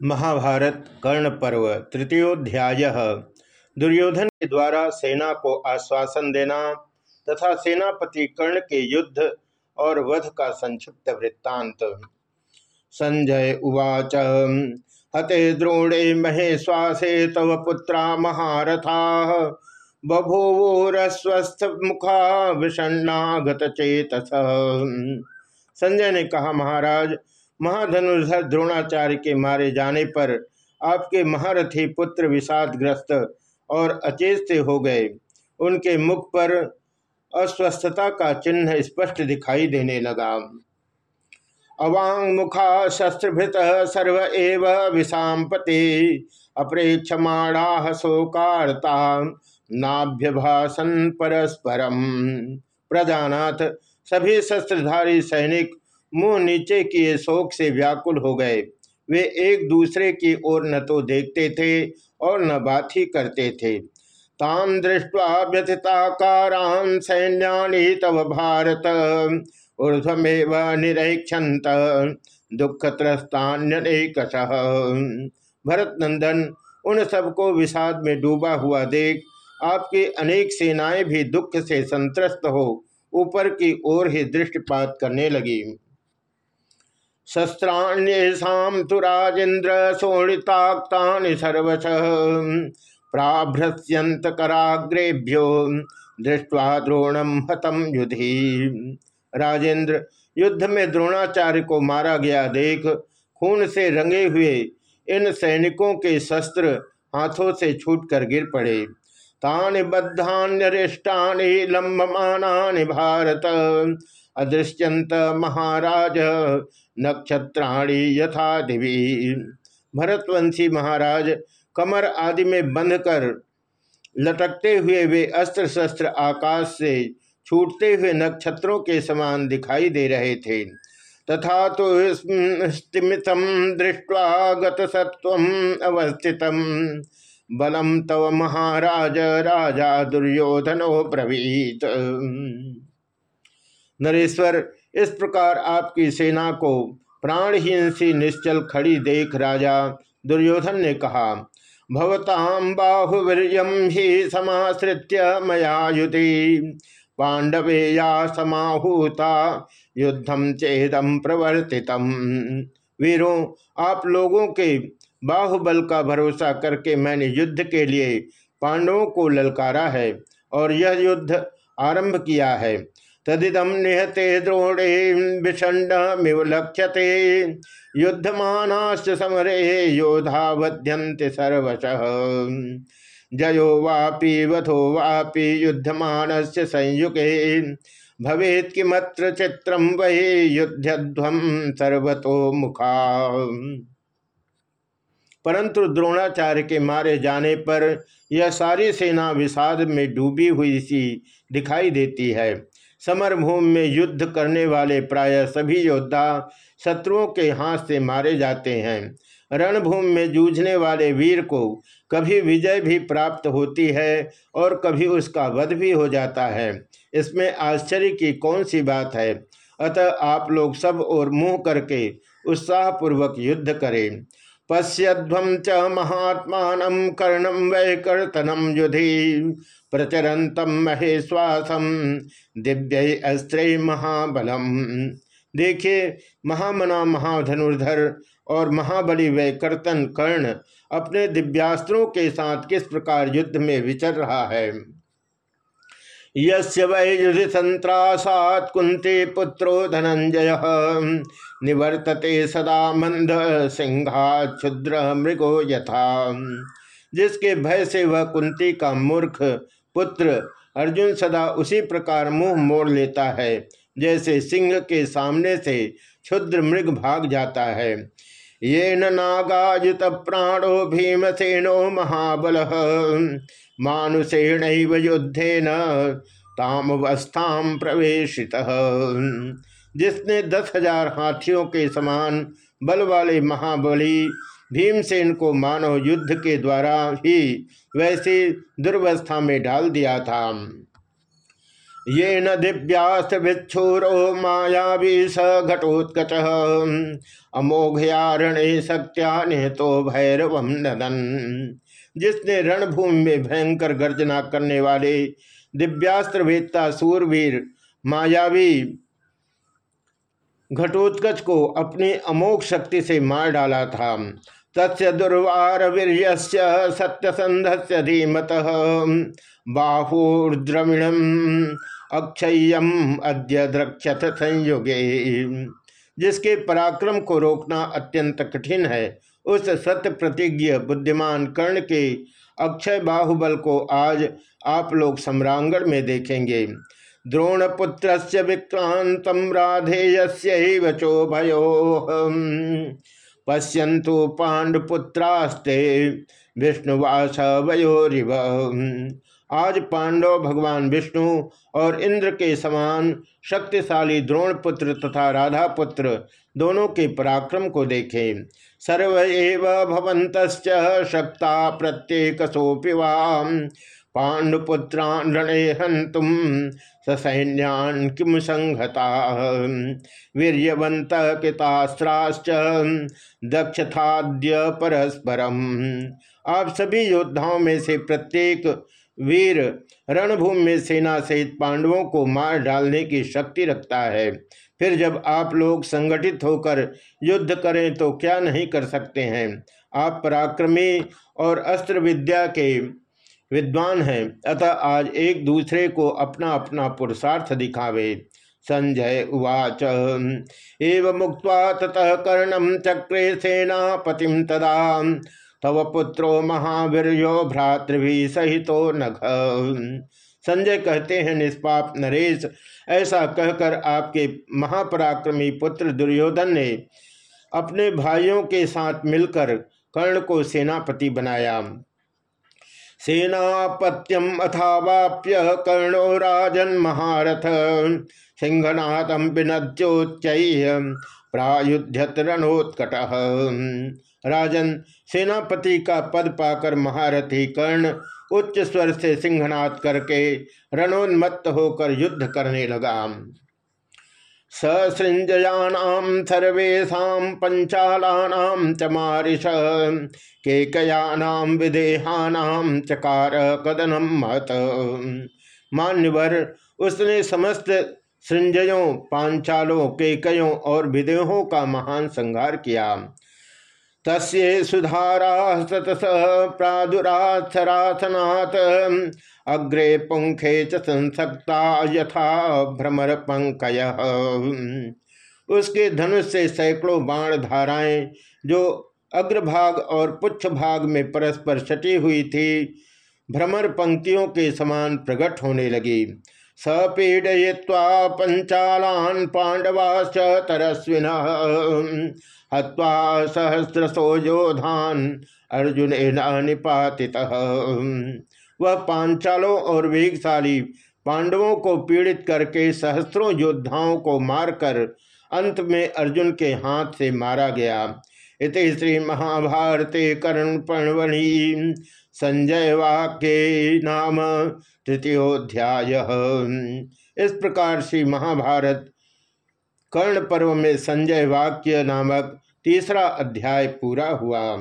महाभारत कर्ण पर्व तृतीयोध्याय। दुर्योधन के द्वारा सेना को आश्वासन देना तथा सेनापति कर्ण के युद्ध और वध का संक्षिप्त वृत्तांत। संजय उवाच, हते द्रोणे महेश्वासे तव पुत्रा महारथा। बभूवोरस्वस्थ मुखा विषण्णा गत चेतस संजय ने कहा, महाराज महाधनुर्धर द्रोणाचार्य के मारे जाने पर आपके महारथी पुत्र विषादग्रस्त और अचेत हो गए। उनके मुख पर अस्वस्थता का चिन्ह स्पष्ट दिखाई देने लगा। अवांग मुखा शस्त्रभृत सर्व एव विषापते अप्रेक्षमाणा शोकार्ता नाभ्यभाषण परस्परम। प्रजानाथ, सभी शस्त्रधारी सैनिक मुँह नीचे किए शोक से व्याकुल हो गए। वे एक दूसरे की ओर न तो देखते थे और न बात ही करते थे। ताम दृष्टवा व्यथिताकारान सैन्यानि तव भारत ऊर्धमेव निरीक्षत दुख त्रस्तान्यकश भरत नंदन उन सबको विषाद में डूबा हुआ देख, आपकी अनेक सेनाएँ भी दुख से संत्रस्त हो, ऊपर की ओर ही दृष्टिपात करने लगी। शस्त्राण्येषां तु राजेन्द्र शोणिताक्तानि सर्वश। कराग्रेभ्यो दृष्टवा द्रोणम हतम युधि। राजेंद्र युद्ध में द्रोणाचार्य को मारा गया देख, खून से रंगे हुए इन सैनिकों के शस्त्र हाथों से छूटकर गिर पड़े। तानि बद्धान्यरिष्टानि लंबमानानि भारत। अदृश्यंत महाराज, नक्षत्राणी यथा दिवी। भरतवंशी महाराज, कमर आदि में बंध कर लटकते हुए वे अस्त्र शस्त्र आकाश से छूटते हुए नक्षत्रों के समान दिखाई दे रहे थे। तथा तो स्तिमितम दृष्टवा गतसत्व अवस्थित बलम तव महाराज, राजा दुर्योधनो ब्रवीत। नरेश्वर, इस प्रकार आपकी सेना को प्राणहीन सी निश्चल खड़ी देख राजा दुर्योधन ने कहा भवताम बाहुवीर्यम ही समाश्रित्य मया युति। पांडवे या समाहूता युद्धम चेदम प्रवर्तितम वीरों, आप लोगों के बाहुबल का भरोसा करके मैंने युद्ध के लिए पांडवों को ललकारा है और यह युद्ध आरंभ किया है। तदिदम निहते द्रोणे विषण्डमिव लक्ष्यते। युद्धमानाश्च समरे योधा वध्यन्ति सर्वश। जयो वापि वधो वापि युद्धमानस्य संयुगे। भवेत् किमत्र चित्रम वै युद्धध्वम सर्वतो मुखा। परंतु द्रोणाचार्य के मारे जाने पर यह सारी सेना विषाद में डूबी हुई सी दिखाई देती है। समरभूमि में युद्ध करने वाले प्राय सभी योद्धा शत्रुओं के हाथ से मारे जाते हैं। रणभूमि में जूझने वाले वीर को कभी विजय भी प्राप्त होती है और कभी उसका वध भी हो जाता है। इसमें आश्चर्य की कौन सी बात है? अतः आप लोग सब और मुँह करके उत्साहपूर्वक युद्ध करें। पश्यध्वम च महात्मा कर्णम वै कर्तनम युधि प्रचरतम महेश्वासम दिव्य अस्त्र महाबलम देखिए, महामना महाधनुर्धर और महाबली वै कर्तन कर्ण अपने दिव्यास्त्रों के साथ किस प्रकार युद्ध में विचर रहा है? यस्य वै युधि संत्रासात कुंती पुत्रो धनंजय। निवर्तते सदा मंद सिंहा क्षुद्र मृगो यथा। जिसके भय से वह कुंती का मूर्ख पुत्र अर्जुन सदा उसी प्रकार मुँह मोड़ लेता है, जैसे सिंह के सामने से क्षुद्र मृग भाग जाता है। ये नागायुत प्राणो भीमसेनो महाबल मानुषेण युद्धेन तामवस्था प्रवेशित। जिसने दस हज़ार हाथियों के समान बल वाले महाबली भीमसेन को मानव युद्ध के द्वारा ही वैसी दुर्वस्था में डाल दिया था। ये न दिव्यास्त्र भिक्षुरो मायावी स घटोत्कच। अमोघयारणे सत्या तो भैरव नदन। जिसने रणभूमि में भयंकर गर्जना करने वाले दिव्यास्त्र सूरवीर मायावी घटोत्कच को अपनी अमोघ शक्ति से मार डाला था। तस्य दुर्वार वीर सत्यसंध से धीमत बाहुर्द्रविणम अक्षय्यम अद्य द्रक्षत संयुगे। जिसके पराक्रम को रोकना अत्यंत कठिन है, उस सत्य प्रतिज्ञ बुद्धिमान कर्ण के अक्षय बाहुबल को आज आप लोग सम्रांगण में देखेंगे। द्रोणपुत्र से विक्रांत राधेय चो भयो पश्यंतु पांडुपुत्रास्ते विष्णुवास वयोरिव आज पांडव भगवान विष्णु और इंद्र के समान शक्तिशाली द्रोणपुत्र तथा राधा पुत्र दोनों के पराक्रम को देखें। सर्व भवंत शक्ता प्रत्येक सोपिवाम पांडुपुत्रान रणे हंतुम ससैन्यान किम संहता? वीरवंत कृतास्त्राश्च दक्षताद्य परस्परम। आप सभी योद्धाओं में से प्रत्येक वीर रणभूमि में सेना सहित पांडवों को मार डालने की शक्ति रखता है। फिर जब आप लोग संगठित होकर युद्ध करें तो क्या नहीं कर सकते हैं? आप पराक्रमी और अस्त्र विद्या के विद्वान हैं। अतः आज एक दूसरे को अपना अपना पुरुषार्थ दिखावे। संजय उवाच, एव मुक्त ततः कर्णम चक्रे सेनापतिम तदा। तव पुत्रो महावीर भ्रातृभि सहितो नघ संजय कहते हैं, निष्पाप नरेश, ऐसा कहकर आपके महापराक्रमी पुत्र दुर्योधन ने अपने भाइयों के साथ मिलकर कर्ण को सेनापति बनाया। सेनापत्यम अथावाप्य कर्णो राजन महारथ। सिंहनाथम विनद्योच्च प्रायुध्यत रणोत्कट राजन सेनापति का पद पाकर महारथी कर्ण उच्च स्वर से सिंहनाथ करके रणोन्मत्त होकर युद्ध करने लगा। ससृंजयानाम सर्वेशा पंचालानाम च मारिश केकयानाम विदेहानाम चकार कदनम महत। मान्यवर, उसने समस्त सृंजयों, पांचालों, केकयों और विदेहों का महान संहार किया। तस्ये सुधारा सतस प्रादुराथराथनाथ अग्रे पुंखे च संसक्ता यथा भ्रमर पंकय उसके धनुष से सैकड़ों बाण धाराएँ, जो अग्रभाग और पुच्छ भाग में परस्पर सटी हुई थी भ्रमर पंक्तियों के समान प्रकट होने लगी। सपीडय्वा पंचालान पांडवाश्च तरस्विन। हवा सहस्रसो योधान अर्जुन निपाति वह पांचालों और वेगशाली पांडवों को पीड़ित करके सहस्रों योद्धाओं को मारकर अंत में अर्जुन के हाथ से मारा गया। इत श्री महाभारते कर्ण पर्वणि संजय वाक्य नाम तृतीयोध्याय इस प्रकार श्री महाभारत कर्ण पर्व में संजय वाक्य नामक तीसरा अध्याय पूरा हुआ।